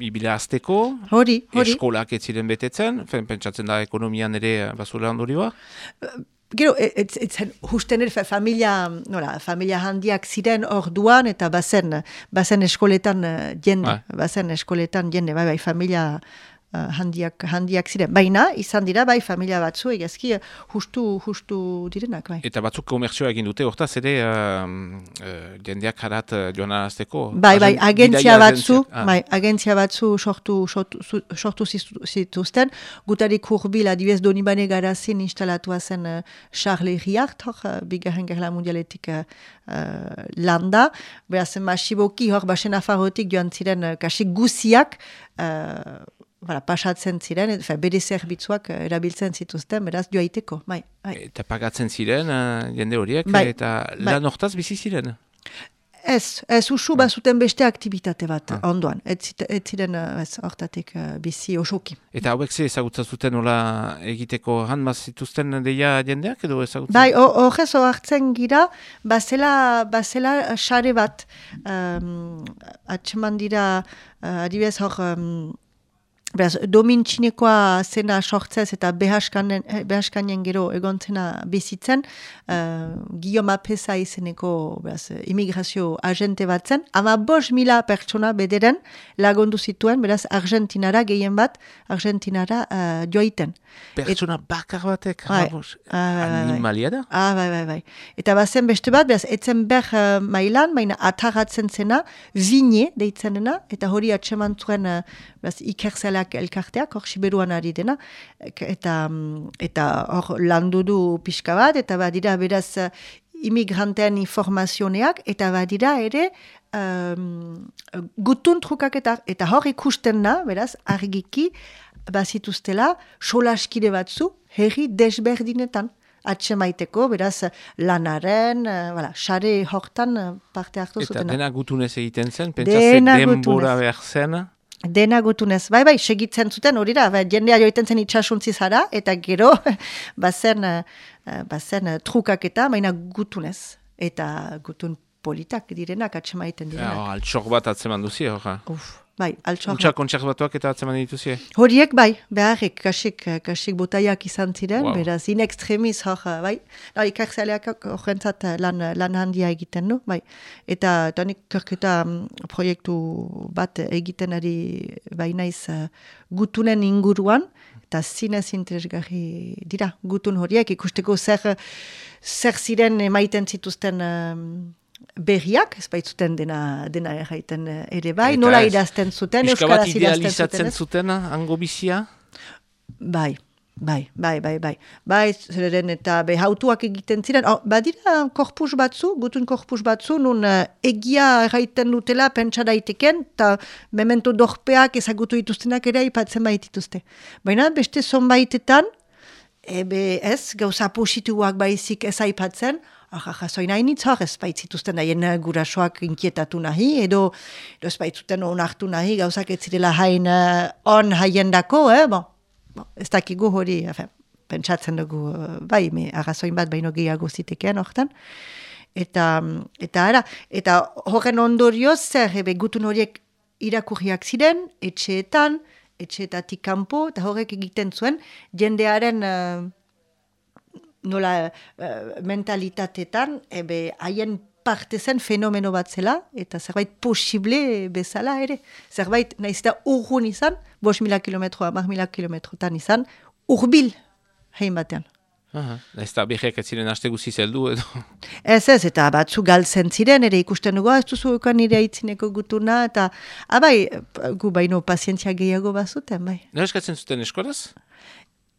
ibila azteko, Hori, hori. eskolak ez ziren betetzen, fen, pentsatzen da ekonomian ere bazula ondorioa. Gero, e- ez, ez zen, justen ere, fa- familia, nola, familia handiak ziren orduan, eta bazen, bazen eskoletan eh, jende, Bai. bazen eskoletan jende, bai, bai, familia eh, handiak, handiak ziren. Baina, izan dira, bai, familia batzu, egazki, eh, justu, justu direnak, bai. Eta batzuk komertzioa egin dute, hortaz ere um, uh, jendeak harat uh, joan arazteko. Bai, bai, Agen- agentzia batzu, ah. bai, agentzia batzu sortu, sortu, sortu zituzten, gutarik hurbil adibez Donibane garazin instalatua zen uh, Charles Riart, hor, uh, bigarren gerla mundialetik uh, uh, landa, beraz, masiboki, hor, basen afarotik joan ziren, uh, kasi guziak, uh, Bara, pasatzen ziren, eta bere zerbitzuak uh, erabiltzen zituzten, beraz, joaiteko, bai, bai. Eta pagatzen ziren uh, jende horiek, Bai, eta bai. lan hortaz bizi ziren. Ez, ez usu bazuten beste aktivitate bat, Ah. ondoan, ez, ez ziren, uh, ez, hortatik uh, bizi osoki. Eta hauek ze ezagutza zuten nola egiteko han zituzten deia jendeak edo ezagutzen? Bai, ho- horrez hartzen gira, bazela, bazela sare bat, um, atxeman dira, uh, adibidez hor, um, Beraz, domintxinekoa zena sortzez eta behaskanen, eh, behaskanen gero egon zena bizitzen, uh, Guillaume Apesa izeneko beraz, imigrazio agente bat zen, ama bos mila pertsona bederen lagundu zituen, beraz, Argentinara gehien bat, Argentinara uh, joiten. Pertsona bakar batek, Bai. Ramos. Ah, bai, bai. Animalia da? Ah, bai, bai, bai. Eta bazen beste bat, beraz, etzen ber uh, mailan, baina ataratzen zena, zine deitzen dena, eta hori atseman zuen uh, beraz, ikerzeleak elkarteak, hor siberuan ari dena, eta, mm, eta hor landu du pixka bat, eta badira beraz uh, imigrantean informazioneak, eta badira ere um, gutun trukaketak, eta hor ikusten da, beraz, argiki, bazituztela, solaskide batzu, herri desberdinetan atsemaiteko, beraz, lanaren, uh, voilà, sare hortan uh, parte hartu Eta zutena. dena gutunez egiten zen, pentsa Dena ze denbora behar zen. Dena gutunez, bai, bai, segitzen zuten hori da, bai, jendea joiten zen itxasuntzi zara, eta gero, bazen, uh, uh, bazen uh, trukaketa, baina gutunez, eta gutun politak direnak atsemaiten Ja, direnak. altxor bat atzeman duzi, horra. Uf, bai, altxor. Untxa kontserbatuak eta atzeman dituzie. Horiek bai, beharrik, kasik, kasik botaiak izan ziren, Wow. beraz, in extremis hor, bai. No, ikertzaleak horrentzat lan, lan handia egiten du, bai. Eta, eta nik kerketa mm, proiektu bat egiten ari bainaiz uh, gutunen inguruan, eta zinez interesgarri dira, gutun horiek, ikusteko zer, zer ziren emaiten zituzten um, berriak, ez baitzuten dena, dena erraiten eh, ere bai, Eta nola idazten zuten, euskaraz idazten zuten, zuten, hango bizia. Bai, bai, bai, bai, bai. Bai, zeren eta behautuak egiten ziren. Oh, badira korpus batzu, gutun korpus batzu, nun eh, egia erraiten dutela pentsa daiteken, eta memento dorpeak ezagutu dituztenak ere aipatzen baitituzte. Baina beste zonbaitetan, ebe ez, gauza posituak baizik ez aipatzen, jasoin hain hor, ez baitzituzten daien eh, gurasoak inkietatu nahi, edo, edo ez baitzuten onartu nahi, gauzak ez zirela hain uh, on haiendako, eh, bon, bon, ez dakigu hori, efe, pentsatzen dugu, eh, bai, me, arrazoin bat baino gehiago zitekean hortan. Eta, eta ara, eta horren ondorioz, zer, ebe, gutun horiek irakurriak ziren, etxeetan, etxeetatik kanpo, eta horrek egiten zuen, jendearen eh, nola uh, mentalitatetan, ebe haien parte zen fenomeno bat zela, eta zerbait posible bezala ere. Zerbait, nahiz eta urrun izan, bos mila kilometro, amar mila kilometrotan izan, urbil, hein batean. Aha. Ez da behiak ez ziren aste guzi zeldu edo. Ez ez, eta batzu galtzen ziren, ere ikusten dugu, "Ah, ez duzu eukan nire aitzineko gutuna, eta, abai, gu baino pazientzia gehiago bazuten, bai. Nera eskatzen zuten eskolaz?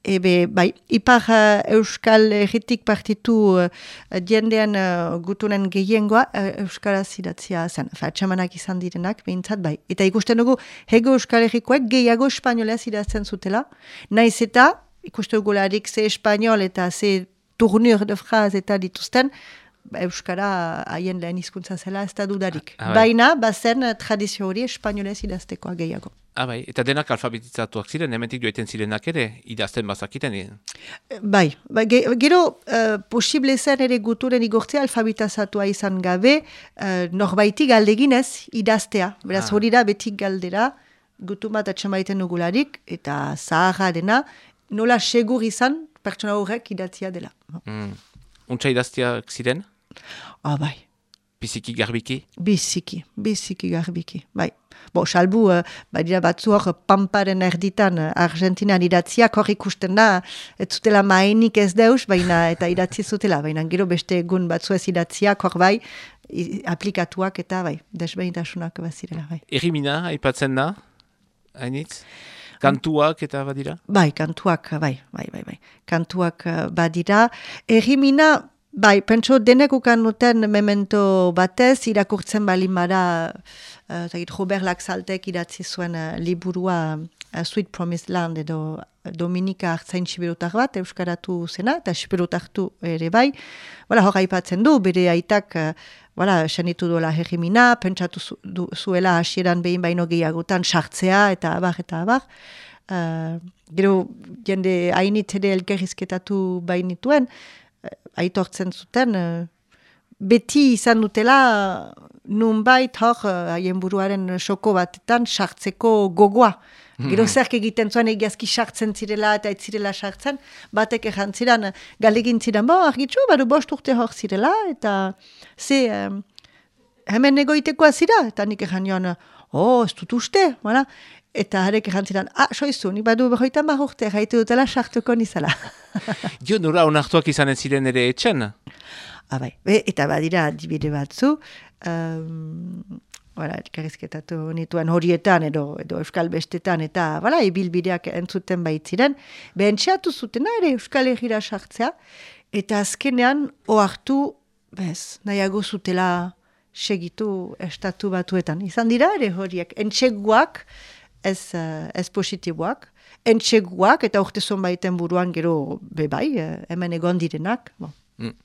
Ebe, bai, ipar uh, euskal erritik partitu uh, uh, gutunen gehiengoa uh, euskaraz idatzia zen. Fatxamanak izan direnak, behintzat bai. Eta ikusten dugu, hego euskal errikoek gehiago espainolez idazten zutela. Naiz eta, ikusten dugu larik ze espainol eta ze turnur de fraz eta dituzten, euskara haien lehen hizkuntza zela ez da dudarik. Ah, ah, bai. Baina, bazen tradizio hori espainolez idaztekoa gehiago. Ah, bai. Eta denak alfabetizatuak ziren, hementik joiten zirenak ere, idazten bazakiten. eh? Bai, ba, ge, gero uh, posible zen ere guturen igortzea alfabetazatua izan gabe uh, norbaiti galdeginez idaztea. Beraz Ah. hori da betik galdera gutu bat atxamaiten dugularik eta zaharra dena nola segur izan pertsona horrek idatzia dela. Mm. Untsa idaztiak ziren, Ah, bai. Biziki garbiki. Biziki, biziki garbiki, bai. Bo, salbu, uh, badira batzu hor, pamparen erditan, uh, Argentinan idatziak hor ikusten da, ez zutela mainik ez deus, baina eta idatzi zutela, baina gero beste egun batzu ez idatziak hor bai, i- aplikatuak eta bai, desbehintasunak bazirela, bai. Erimina, aipatzen da, hainitz? Kantuak eta badira? Bai, kantuak, bai, bai, bai, bai. Kantuak uh, badira. Errimina, bai, pentso denek ukan duten memento batez, irakurtzen balin bada, uh, zagit, Robert Laxaltek idatzi zuen uh, liburua uh, Sweet Promised Land edo Dominika hartzain siberotar bat, euskaratu zena, eta siberotartu ere bai. Voilà, hor aipatzen du, bere aitak, uh, voilà, senitu duela herrimina, pentsatu zu, du, zuela hasieran behin baino gehiagotan sartzea, eta abar, eta abar. Uh, gero, jende hainitz ere elkerrizketatu bainituen, aitortzen zuten, uh, beti izan dutela nunbait hor haien buruaren soko batetan sartzeko gogoa. Hmm. Gero zerk egiten zuen egiazki sartzen zirela eta ez zirela sartzen, batek egin ziren, galegin ziren, bo, argitzu, badu bost urte hor zirela, eta ze, hemen egoitekoa zira, eta nik egin joan, oh, ez dut uste, voilà. Eta harek ziren, ah, soizu, nik badu behoitan bar urte, gaitu dutela sartuko nizala. jo, nura, onartuak izanen ziren ere etxen? Ah, eta badira, dibide batzu, um, Bara, elkarrizketatu nituen horietan edo, edo euskal bestetan eta bara, ibilbideak entzuten baitziren. Behentxeatu zuten ere euskal egira sartzea eta azkenean oartu bez, nahiago zutela segitu estatu batuetan. Izan dira ere horiek, entxeguak ez, uh, ez positiboak, entxeguak eta urte baiten buruan gero bebai, uh, hemen egon direnak. Bon. Mm.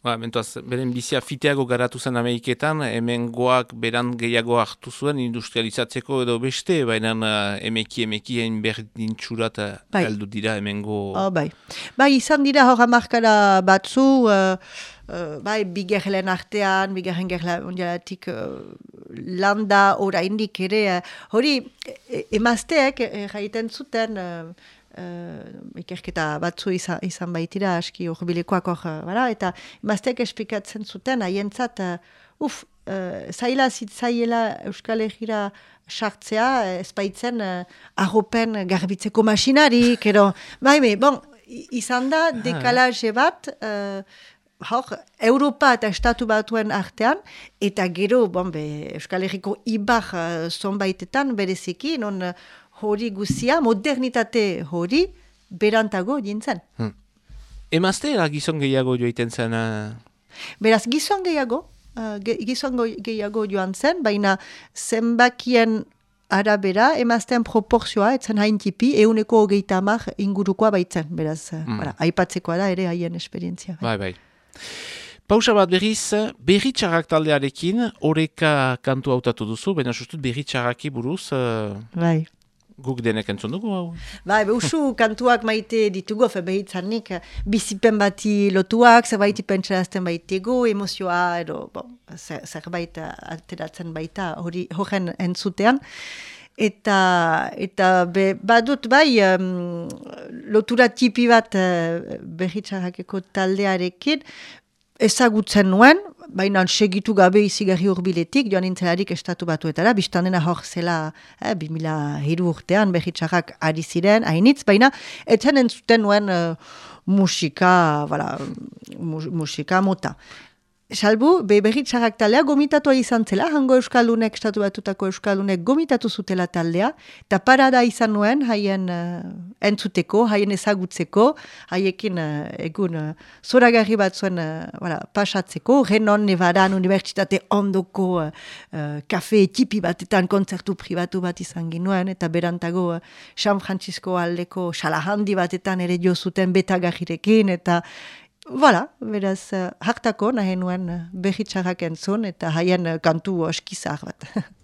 Ba, mentuaz, beren bizia fiteago garatu zen Ameriketan, hemen goak beran gehiago hartu zuen industrializatzeko edo beste, baina uh, emeki emeki hain berdin txurat uh, bai. dira hemen go... Oh, bai. bai, izan dira hor amarkara batzu, uh, uh, bai, bigerlen artean, bigerlen gerla ondialatik uh, landa oraindik ere, uh, hori e emazteek erraiten zuten... Uh, uh, ikerketa batzu izan, izan baitira aski urbilekoak hor, bara, eta maztek esplikatzen zuten, haientzat, uh, uf, uh, zaila zitzaiela Euskal Herriera sartzea, ez baitzen uh, arropen garbitzeko masinarik, ero, bai, bon, izan da dekalaje bat, uh, Hor, Europa eta Estatu batuen artean, eta gero, bon, be, Euskal Herriko ibar uh, zonbaitetan, bereziki, non hori guzia, modernitate hori, berantago jintzen. Hmm. Emazte era gizon gehiago joiten zen? Beraz, gizon gehiago, uh, gizon gehiago joan zen, baina zenbakien arabera, emaztean proporzioa, etzen hain tipi, euneko hogeita amak ingurukoa baitzen, beraz, mm. bara, aipatzekoa da ere haien esperientzia. Bai, bai. Pausa bat berriz, berritxarrak taldearekin, horreka kantu hautatu duzu, baina sustut berritxarraki buruz. Uh... Bai guk denek entzun dugu hau? Bai, usu kantuak maite ditugu, fe behitzanik, bizipen bati lotuak, zerbaiti pentsarazten baitego, emozioa, edo, bon, zerbait ateratzen baita hori horren entzutean. Eta, eta be, badut bai, um, lotura tipi bat uh, behitzarakeko taldearekin, ezagutzen nuen, baina segitu gabe izigarri urbiletik, joan nintzelarik estatu batuetara, biztan dena hor zela, eh, 2000 hiru urtean, behitxarrak ari ziren, hainitz, baina etzen entzuten nuen uh, musika, voilà, musika mota. Salbu, beberit sarrak taldea gomitatua izan zela, hango euskaldunek, estatu batutako euskaldunek gomitatu zutela taldea, eta parada izan nuen haien uh, entzuteko, haien ezagutzeko, haiekin uh, egun uh, zoragarri bat zuen uh, pasatzeko, renon nevadan unibertsitate ondoko uh, kafe tipi batetan kontzertu pribatu bat izan ginuen, eta berantago uh, San Francisco aldeko salahandi batetan ere jo zuten betagarrirekin, eta Voilà, beraz, hartako nahi nuen behitxarrak entzun eta haien uh, kantu oskizar bat.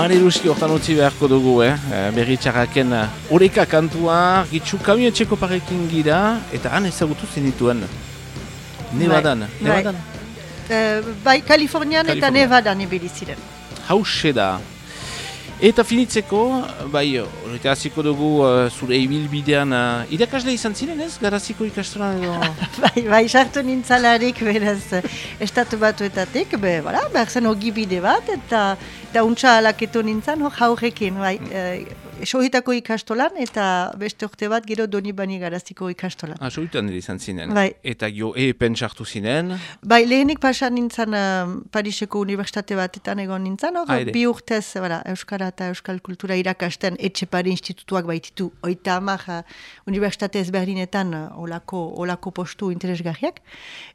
Mare Ruski hortan utzi beharko dugu, eh? Eh, Berri txarraken eh, oreka kantua, gitzu kamioetxeko parekin gira, eta han ezagutu zenituen. Nevadan, Bai. Nevadan. Eh, bai, Kalifornian eta. Nevadan ibili ziren. Hauxe da. Eta finitzeko, bai, horreta hasiko dugu eh, zure ibilbidean, uh, irakasle izan ziren ez, garaziko ikastoran edo... bai, bai, sartu nintzalarik beraz estatu batuetatik, be, bara, behar zen ogibide bat, eta eta untsa alaketu nintzen, hor haurrekin, bai, eh, sohitako ikastolan, eta beste urte bat gero doni bani garaziko ikastolan. Ah, soitan ere izan zinen. Bai. Eta jo epen sartu zinen, Bai, lehenik pasan nintzen uh, Pariseko Unibertsitate batetan egon nintzen, hor, Ah, bi urtez, bara, Euskara eta Euskal Kultura irakasten Etxepari institutuak baititu, oita amak uh, Unibertsitate ezberdinetan uh, olako, olako postu interesgarriak.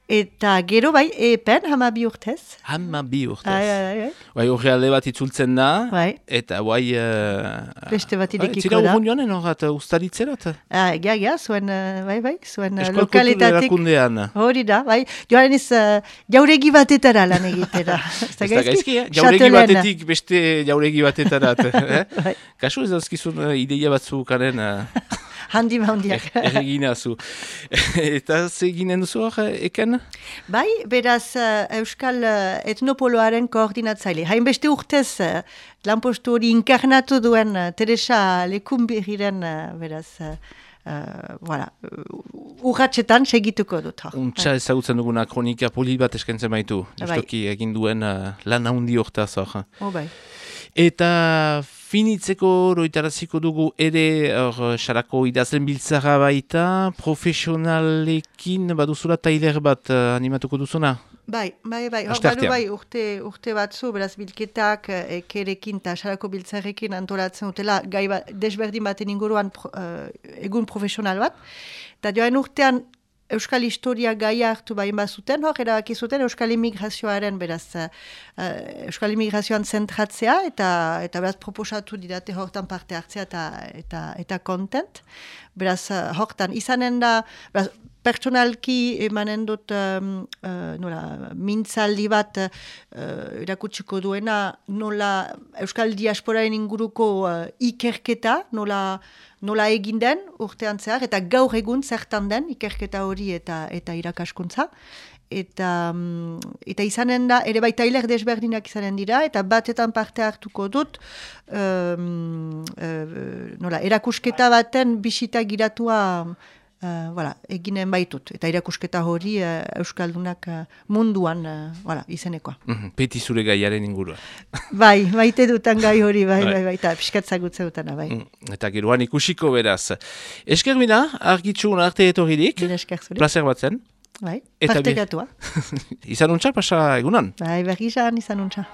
Eta gero bai, epen, hama bi urtez. hama bi urtez. Ai, ai, ai. Bai, horre alde bat itzultzen da, Bai. eta bai... Uh, Beste bat irekiko Zira da. urrun joanen horret, ustaritzerat? Ah, ja, ja, zuen, uh, bai, bai, zuen uh, Eskal kultura lokaletatik. Hori da, bai. Joan ez, uh, jauregi batetara lan egitera. Ez da gaizki, eh? Jauregi Châtelaine. batetik beste jauregi batetarat. eh? Bai. Kasu ez dauzkizun uh, ideia batzu karen uh, Handi maundiak. erregina zu. Eta ze ginen duzu hor, eh, eken? Bai, beraz Euskal etnopoloaren koordinatzaile. Hainbeste urtez lanpostu hori inkarnatu duen Teresa Lekunbiriren, beraz, uh, voilà, urratxetan segituko dut. Untxa ezagutzen duguna kronika polit bat eskentzen baitu. Bai. Justoki egin duen uh, lan handi hortaz hor. Oh, bai. Eta finitzeko roitaraziko dugu ere hor sarako idazlen biltzara baita, profesionalekin baduzula tailer bat uh, animatuko duzuna? Bai, bai, bai. Hor badu bai urte, urte batzu, beraz bilketak eh, ekerekin eta sarako biltzarrekin antolatzen dutela gai ba, desberdin baten inguruan pro, eh, egun profesional bat. Eta joan urtean Euskal Historia gaia hartu bain bazuten, hor erabaki zuten Euskal Immigrazioaren beraz eh, Euskal Immigrazioan zentratzea eta eta beraz proposatu didate hortan parte hartzea eta eta eta content. Beraz eh, hortan izanen da beraz, pertsonalki emanen dut um, uh, nola, mintzaldi bat uh, erakutsiko duena nola Euskal Diasporaren inguruko uh, ikerketa, nola, nola egin den urtean zehar, eta gaur egun zertan den ikerketa hori eta eta irakaskuntza. Eta, mm, eta izanen da, ere bai tailer desberdinak izanen dira, eta batetan parte hartuko dut, um, uh, nola, erakusketa baten bisita giratua Uh, voilà, eginen baitut, eta irakusketa hori uh, Euskaldunak uh, munduan uh, voilà, izenekoa. Mhm, Peti zure gaiaren ingurua. bai, maite dutan gai hori, bai, Bai. bai, bai, eta piskatzagutze dutana, bai. Mm, Eta geroan ikusiko beraz. Esker mina, argitxun arte etorririk, Bine esker zuri. placer bat zen. Bai, Eta bi- partekatua. Izan untxa, pasa egunan. Bai, berri izan izan untxa.